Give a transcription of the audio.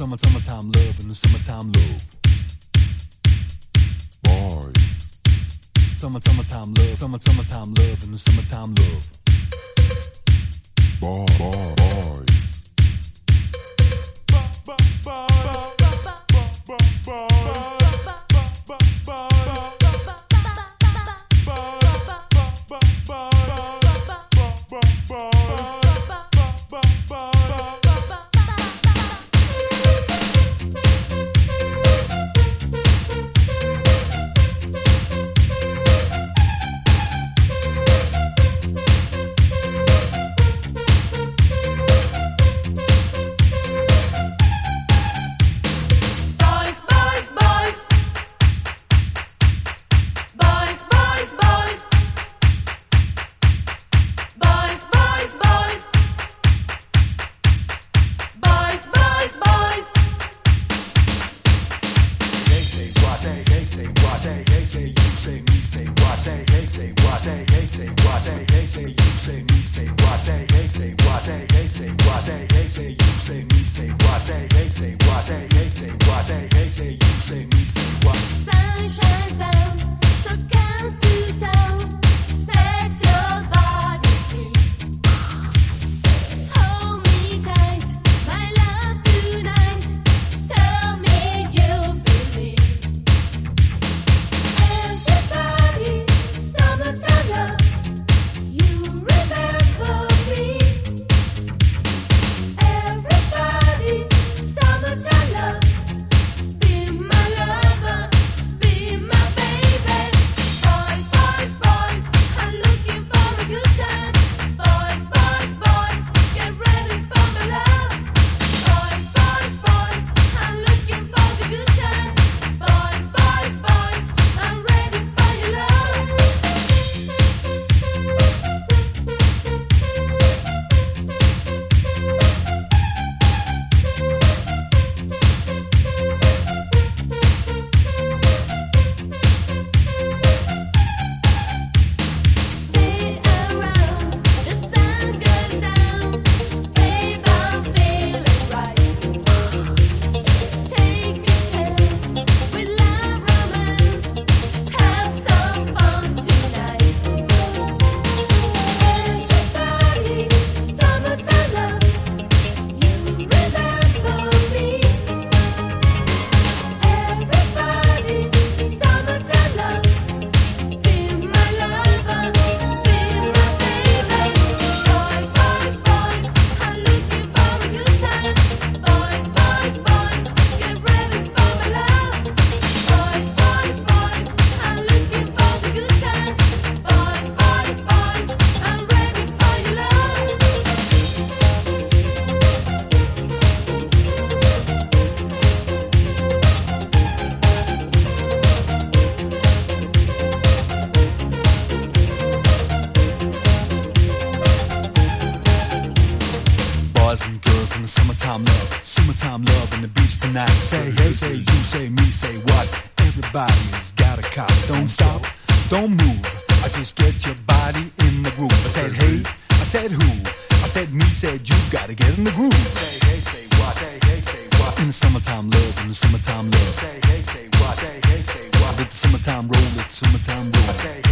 Summer, summertime love in the summertime love. Boys. Summer, summertime love. Summer, summertime love in the summertime love. Boy, boy, boys. Say me say what, say, they say what, you say me say what, say, they say what, say, they say what, say, they say you say me say what, say, they say what, say, they say what, say, they say you say me in the summertime love, summertime love on the beach tonight. Say hey, say you, say me, say what? Everybody's got a cop. Don't stop, don't move. I just get your body in the groove. I said hey, I said who? I said me, said you. Gotta get in the groove. Say hey, say what? Say hey, say what? In the summertime love, in the summertime love. Say hey, say what? Say hey, say what? Let the summertime roll, the summertime roll. Hey, say